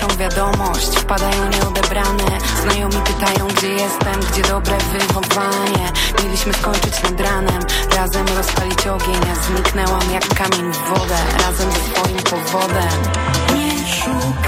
pierwszą wiadomość. Wpadają nieodebrane. Znajomi pytają gdzie jestem Gdzie dobre wywątwanie Mieliśmy skończyć nad ranem. Razem rozpalić ogień Ja zniknęłam jak kamień w wodę. Razem ze swoim powodem. Nie szukam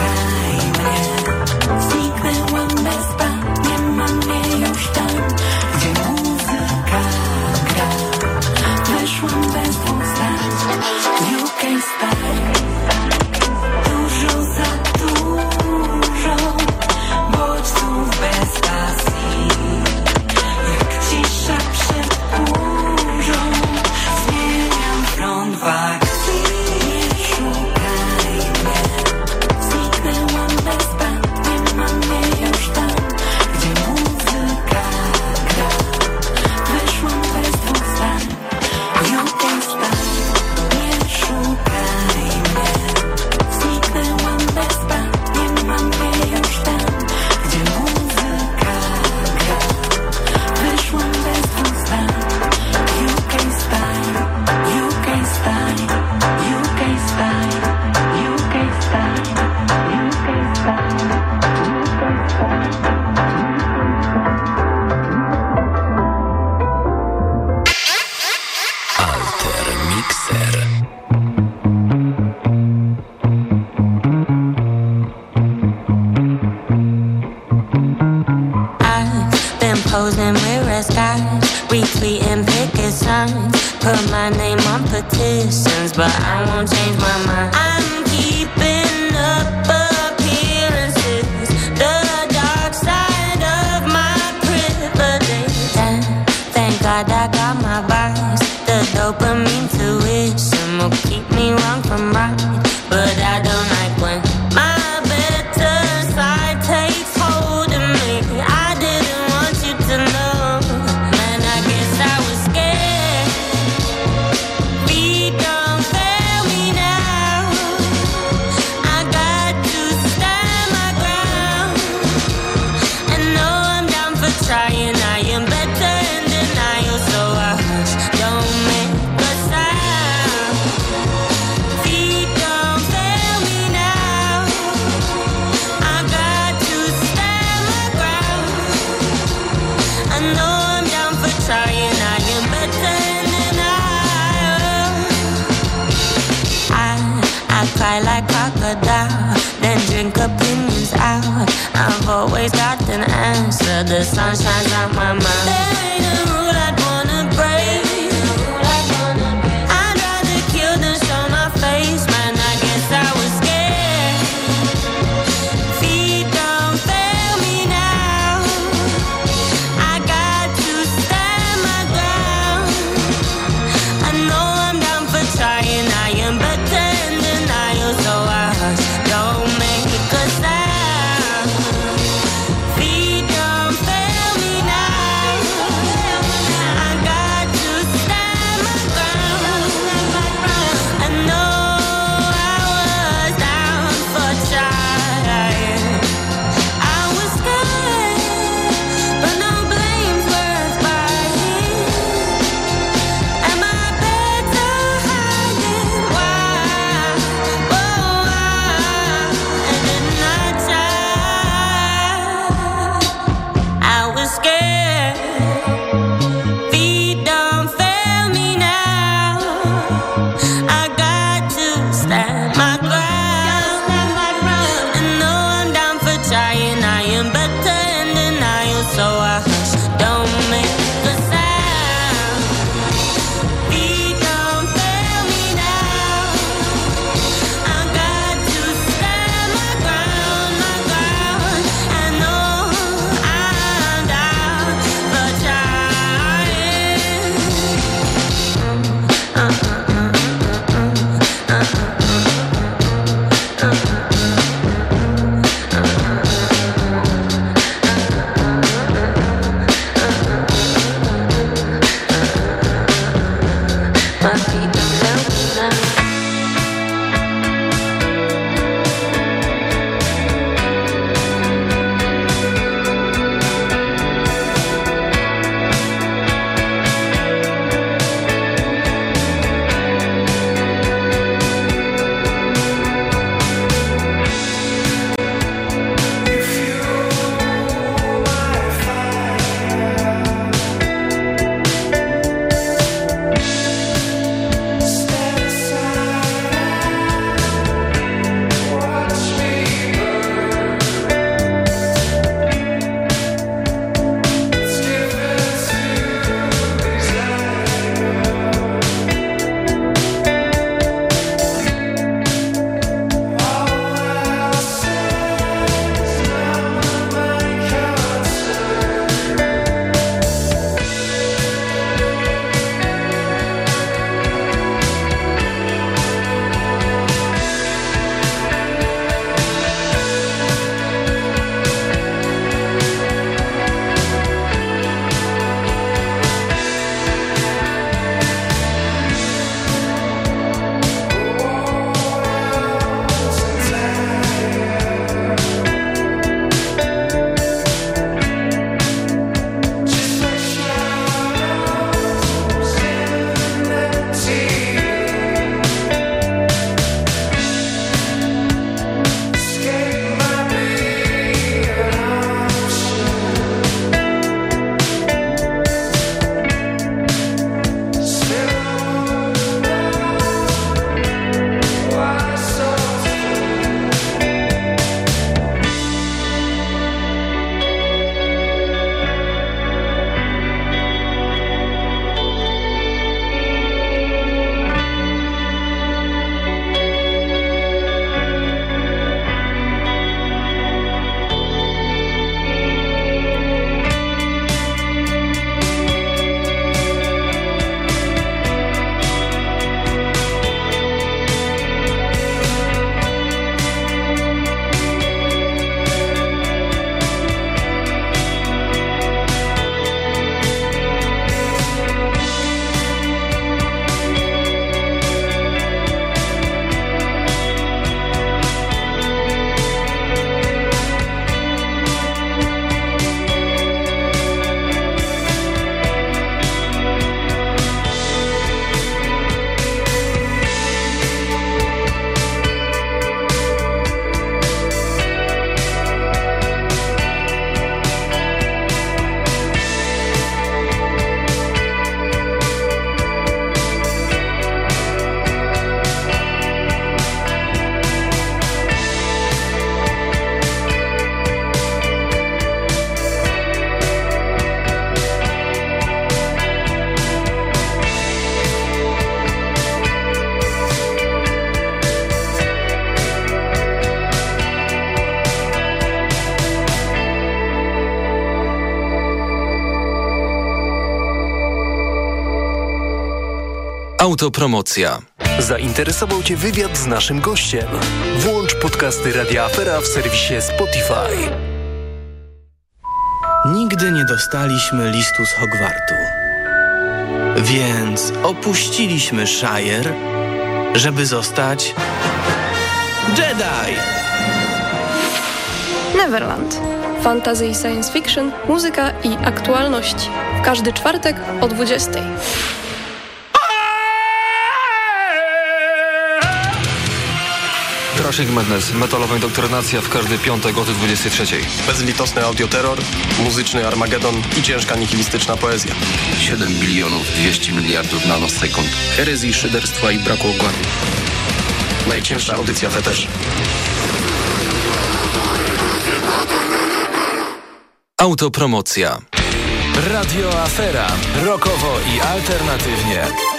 my box. The dopamine tuition will keep me wrong from right, but I don't like. the sun shines on my mind. Autopromocja. Zainteresował Cię wywiad z naszym gościem? Włącz podcasty Radia Afera w serwisie Spotify. Nigdy nie dostaliśmy listu z Hogwartu. Więc opuściliśmy Shire, żeby zostać Jedi. Neverland. Fantasy i science fiction, muzyka i aktualności. W każdy czwartek o 20. Trashing Madness, metalowa indoktrynacja w każdy piątek o 23. Bezlitosny audioterror, muzyczny Armagedon i ciężka nihilistyczna poezja. 7 bilionów 200 miliardów nanosekund. Herezji, szyderstwa i braku ogładu. Najcięższa audycja feterz. Autopromocja. Radio Afera. Rokowo i alternatywnie.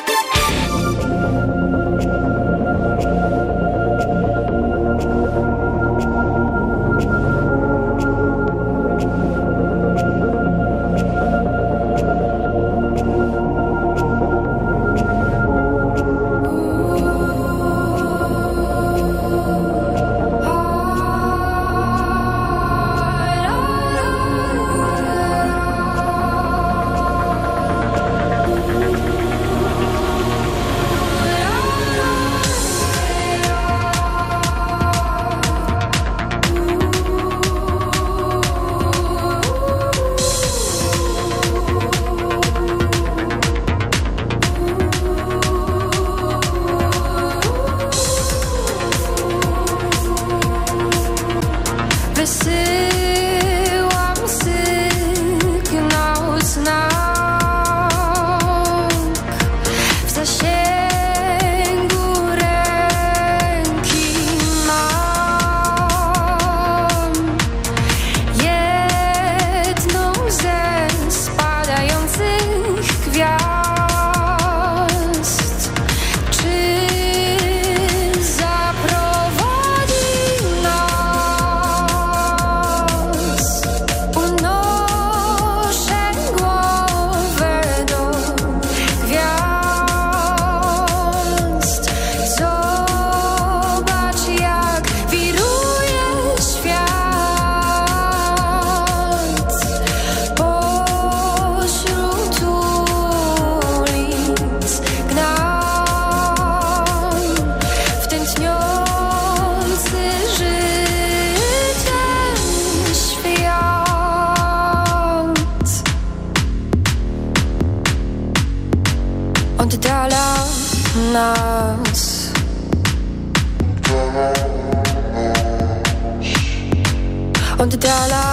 oddala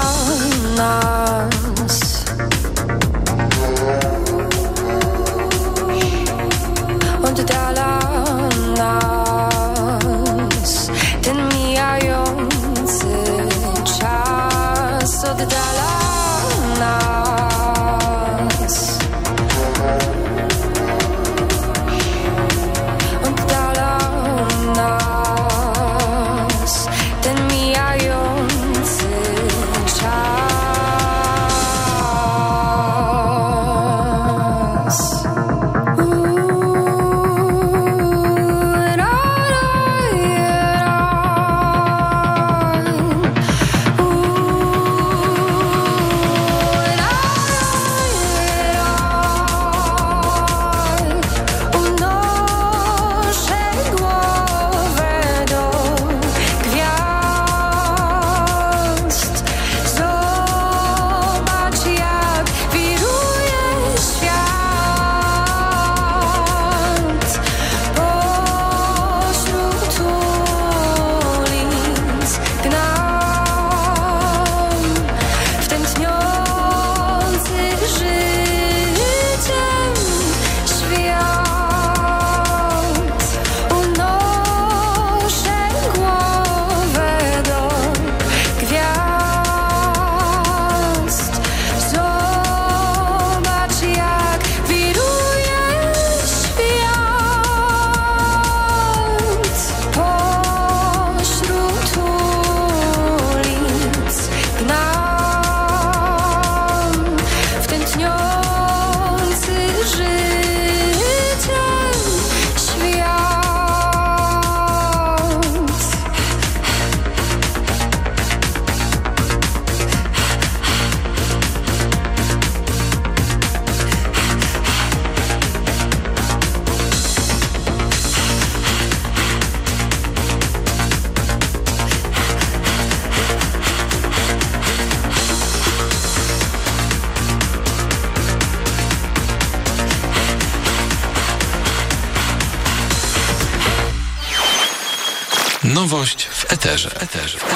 nas eterze. eterze.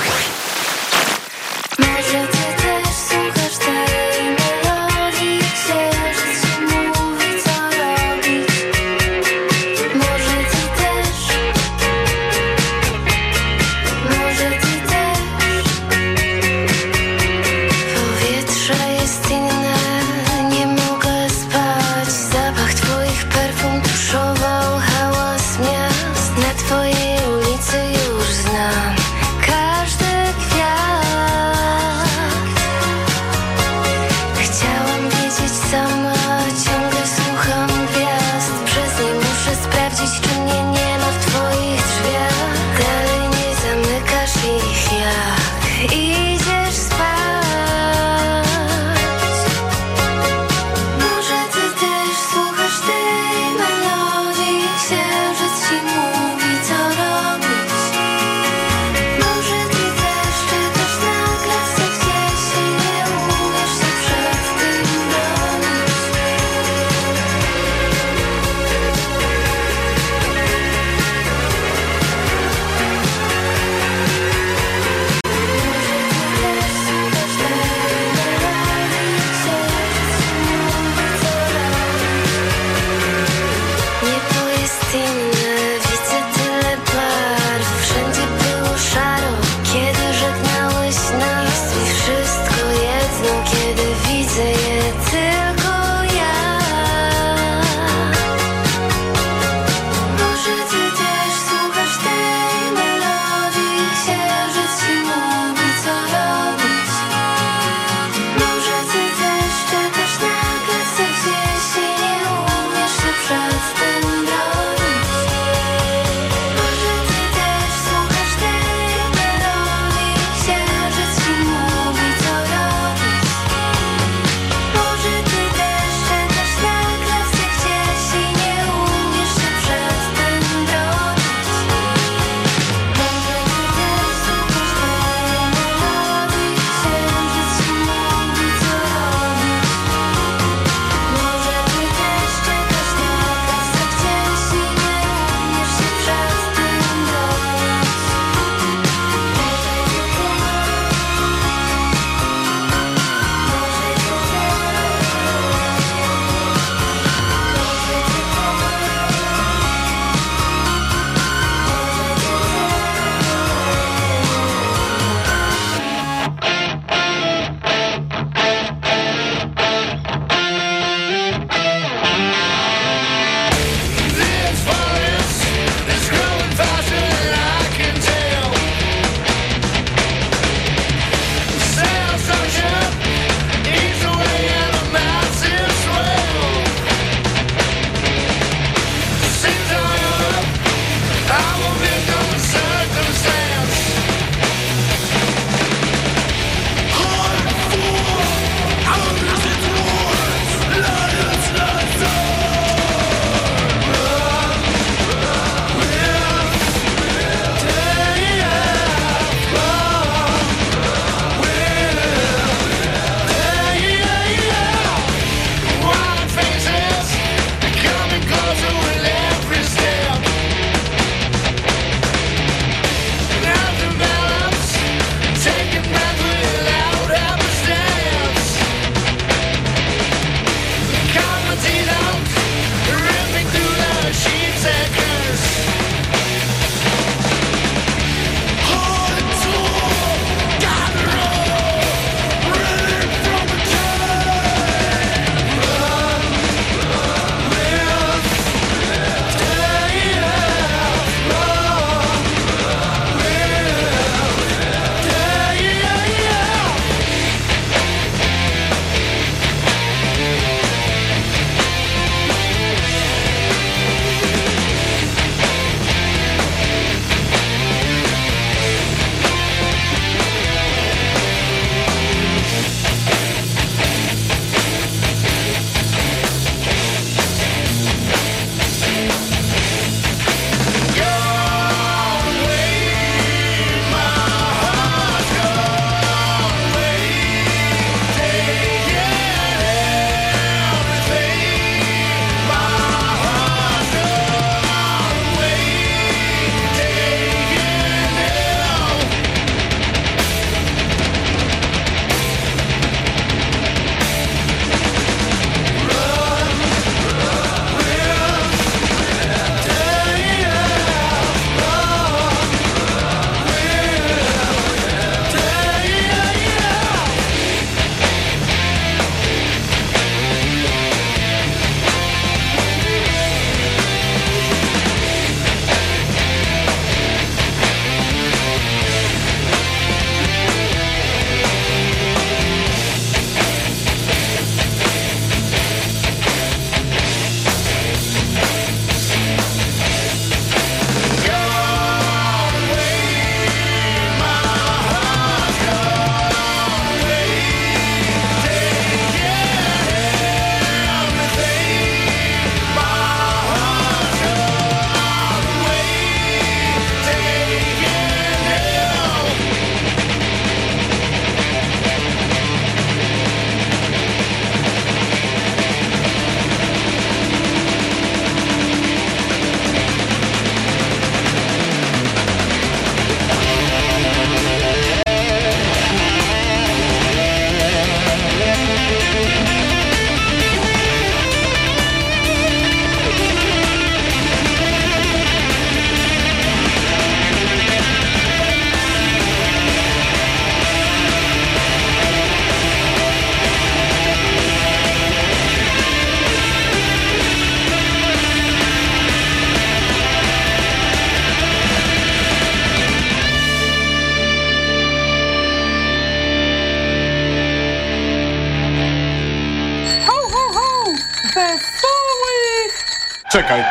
Czekaj.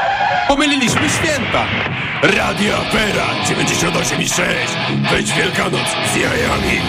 Pomyliliśmy święta. Radio Opera 98,6. Wejdź Wielkanoc z jajami.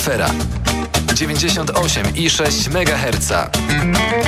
Afera 98,6 MHz.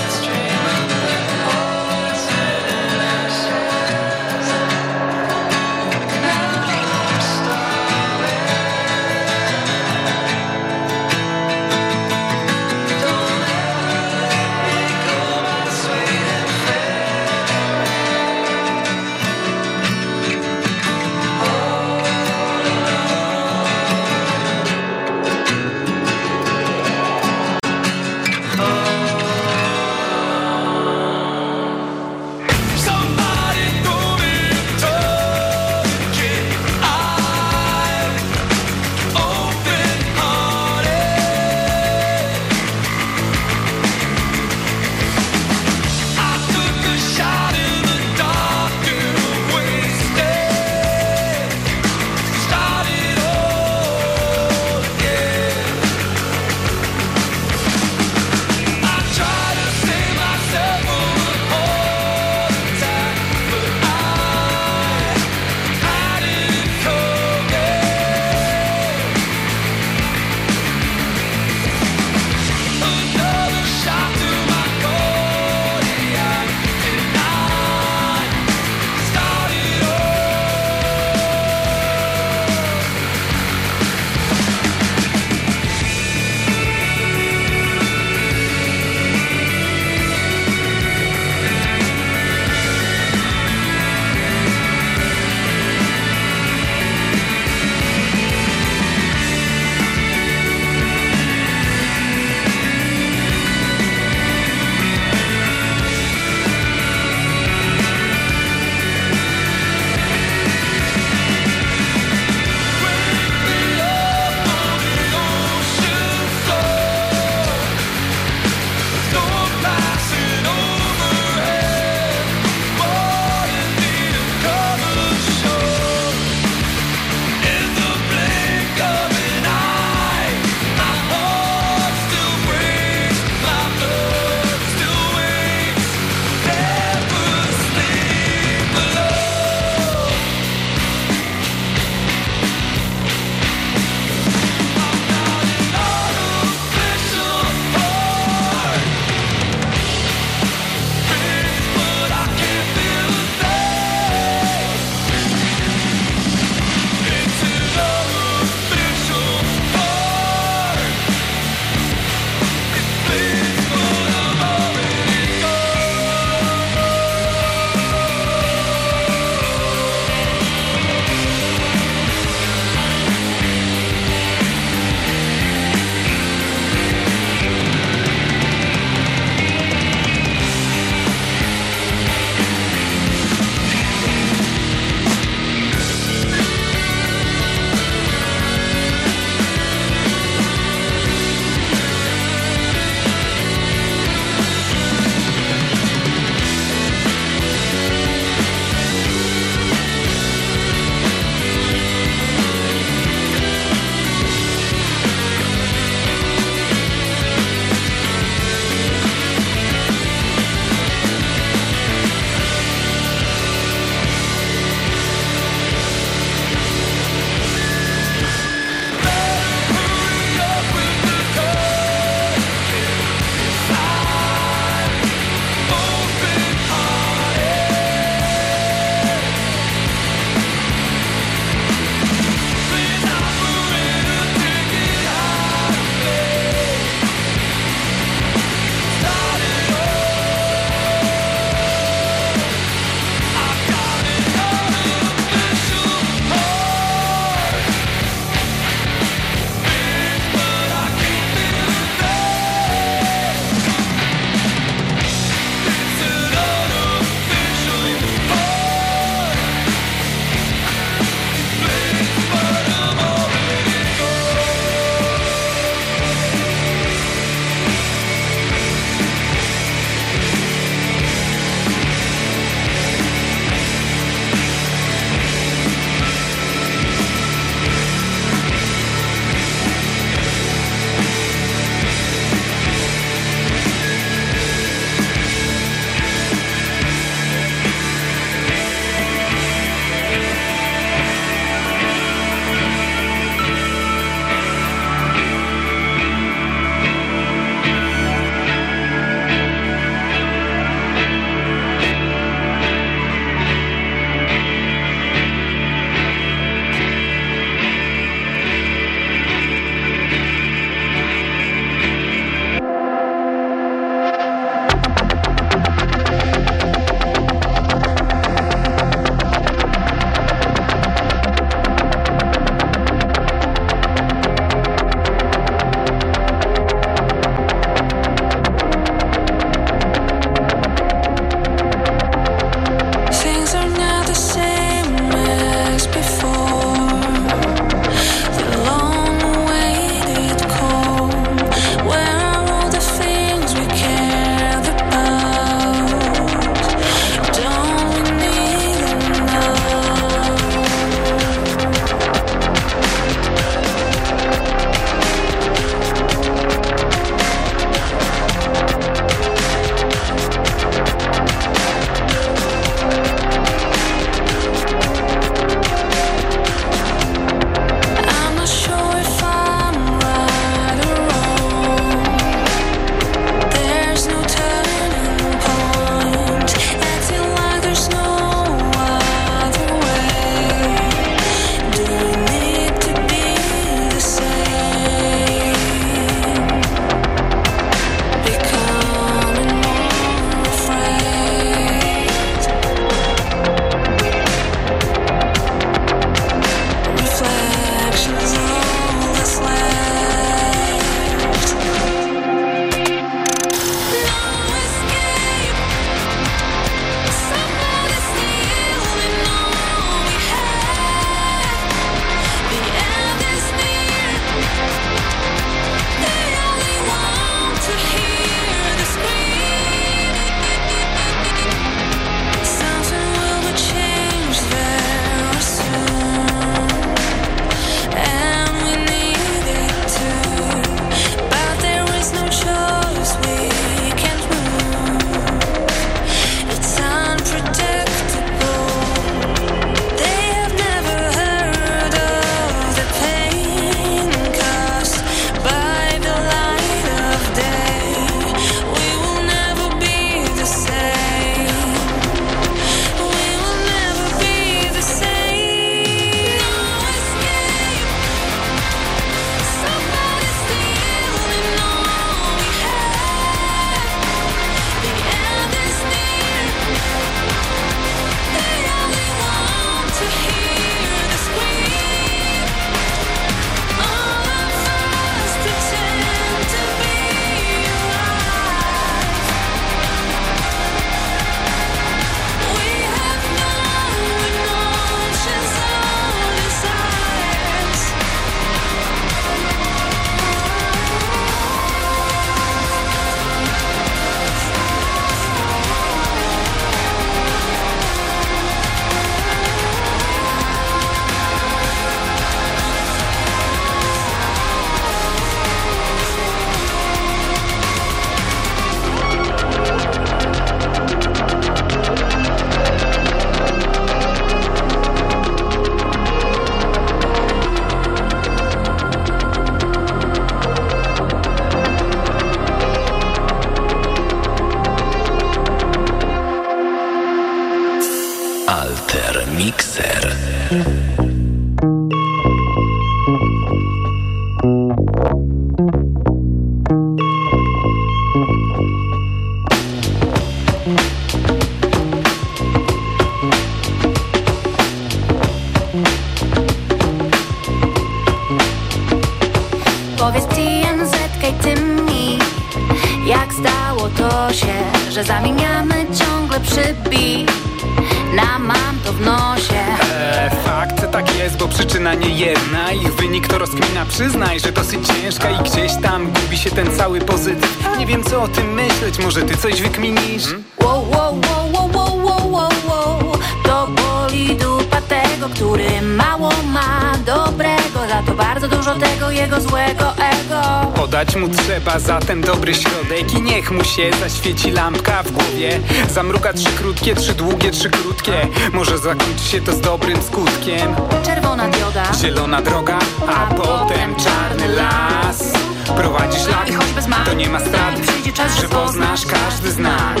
Może ty coś wykminisz? Wow, wow, wow, wow, wow, wow, wow, wow. To boli dupa tego, który mało ma dobrego. Za to bardzo dużo tego jego złego ego. Podać mu trzeba zatem dobry środek I niech mu się zaświeci lampka w głowie. Zamruga trzy krótkie, trzy długie, trzy krótkie. Może zakończy się to z dobrym skutkiem. Czerwona dioda. Zielona droga, a potem czarny las Prowadzi szlak, I choć bez mak, to nie ma strat. Przyjdzie czas, Że poznasz każdy znak.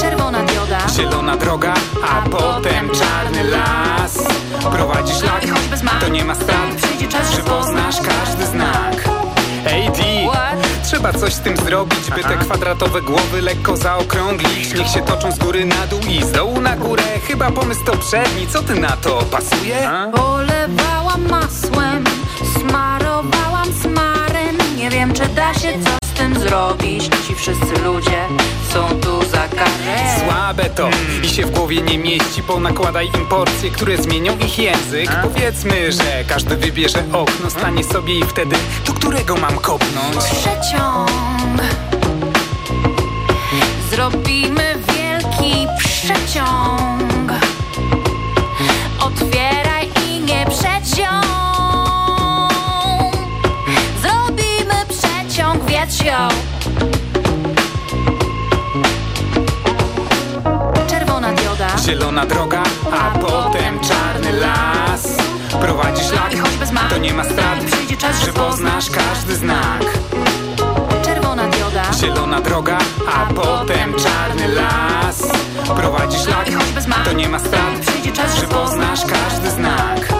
Czerwona dioda. Zielona droga, a potem czarny las. Prowadzi szlak, I choć bez mak, to nie ma strat. Przyjdzie czas, Że poznasz każdy znak. Ej D, trzeba coś z tym zrobić By te kwadratowe głowy lekko zaokrąglić. Niech się toczą z góry na dół i z dołu na górę. Chyba pomysł to przedni, co ty na to, pasuje? Polewałam masłem, smarowałam smarem Nie wiem czy da się co z tym zrobić. Ci wszyscy ludzie są tu za karę. Słabe to i się w głowie nie mieści Ponakładaj im porcje, które zmienią ich język. Powiedzmy, że każdy wybierze okno Stanie sobie i wtedy, do którego mam kopnąć? Przeciąg Zrobimy wielki przeciąg wietrzą Czerwona dioda. Zielona droga, a potem czarny las. Prowadzi szlak, I choć bez mak, to nie ma strat. Przyjdzie czas, Że poznasz każdy znak. Czerwona dioda. Zielona droga, a potem czarny las. Prowadzi szlak, I choć bez mak, to nie ma strat. Przyjdzie czas, Że poznasz każdy znak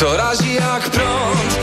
To razi jak prąd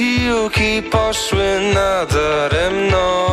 wysiłki poszły nadaremno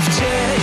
szczerze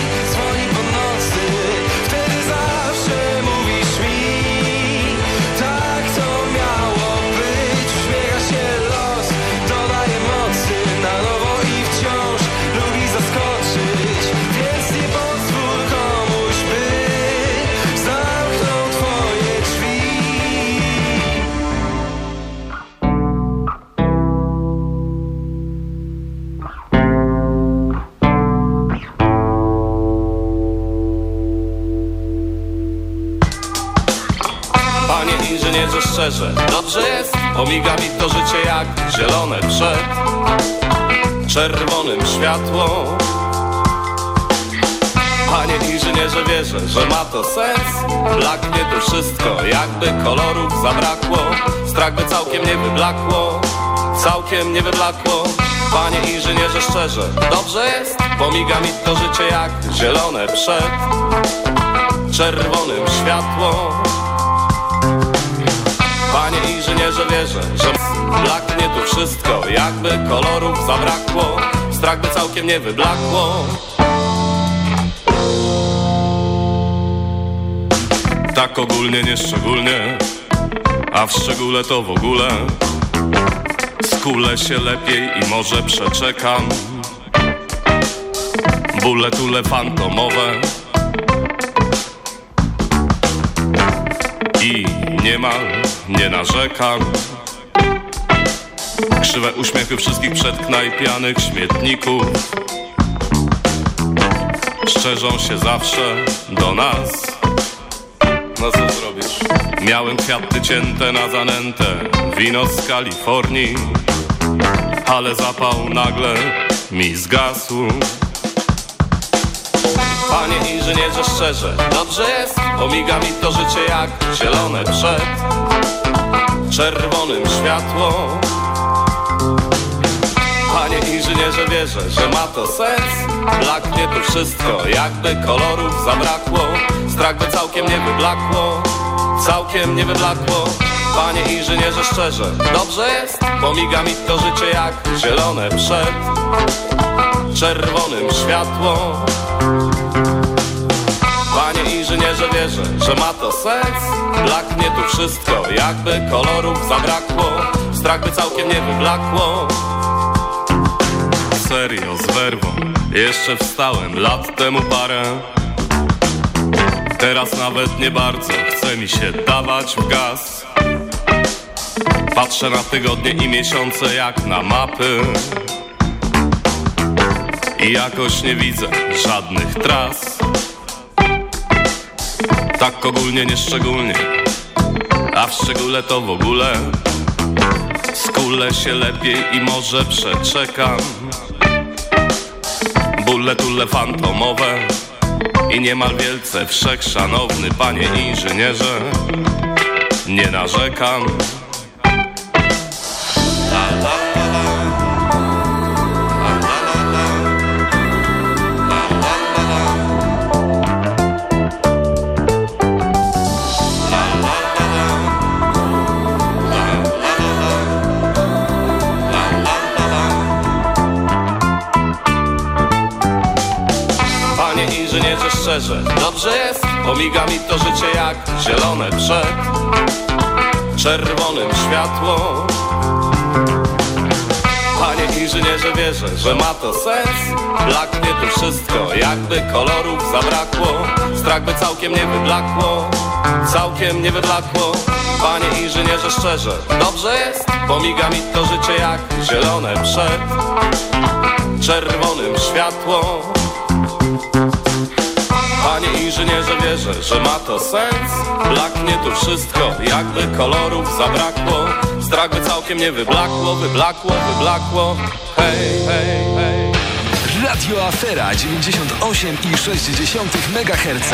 pomiga mi to życie jak zielone przed czerwonym światło. Panie inżynierze wierzę, że ma to sens. Blaknie tu wszystko, jakby kolorów zabrakło. Strach by całkiem nie wyblakło, całkiem nie wyblakło. Panie inżynierze szczerze, dobrze jest, pomiga mi to życie jak zielone przed czerwonym światło Panie inżynierze wierzę, że blaknie tu wszystko. Jakby kolorów zabrakło, strach by całkiem nie wyblakło. Tak ogólnie, nie szczególnie, a w szczególe to w ogóle. Skulę się lepiej i może przeczekam. Bóle tule fantomowe. I niemal nie narzekam Krzywe uśmiechy wszystkich przedknajpianych śmietników Szczerzą się zawsze do nas. No co zrobisz? Miałem kwiaty cięte na zanętę Wino z Kalifornii Ale zapał nagle mi zgasł. Panie inżynierze szczerze, dobrze jest? Omiga mi to życie jak zielone przed Czerwonym światło. Panie inżynierze wierzę, że ma to sens. Blaknie tu wszystko, jakby kolorów zabrakło. Strach by całkiem nie wyblakło Całkiem nie wyblakło. Panie inżynierze szczerze, dobrze jest? Pomiga mi to życie jak zielone przed Czerwonym światło Panie inżynierze wierzę, że ma to sens. Blaknie tu wszystko, jakby kolorów zabrakło. Strach by całkiem nie wyblakło Serio, z werwą. Jeszcze wstałem lat temu parę. Teraz nawet nie bardzo chce mi się dawać w gaz. Patrzę na tygodnie i miesiące jak na mapy. I jakoś nie widzę żadnych tras tak ogólnie, nie szczególnie A w szczególe to w ogóle. Skulę się lepiej i może przeczekam. Bóle tule fantomowe I niemal wielce wszechszanowny panie inżynierze. Nie narzekam. La, la. Szczerze. Dobrze jest, pomiga mi to życie jak zielone przed Czerwonym światło. Panie inżynierze wierzę, że ma to sens. Blaknie tu wszystko, jakby kolorów zabrakło. Strach by całkiem nie wyblakło Całkiem nie wyblakło. Panie inżynierze szczerze, dobrze jest? Pomiga mi to życie jak zielone przed Czerwonym światło Panie inżynierze wierzę, że ma to sens. Blaknie tu wszystko, jakby kolorów zabrakło. Strach by całkiem nie wyblakło, wyblakło, wyblakło. Hej, hej, hej. Radio Afera 98,6 MHz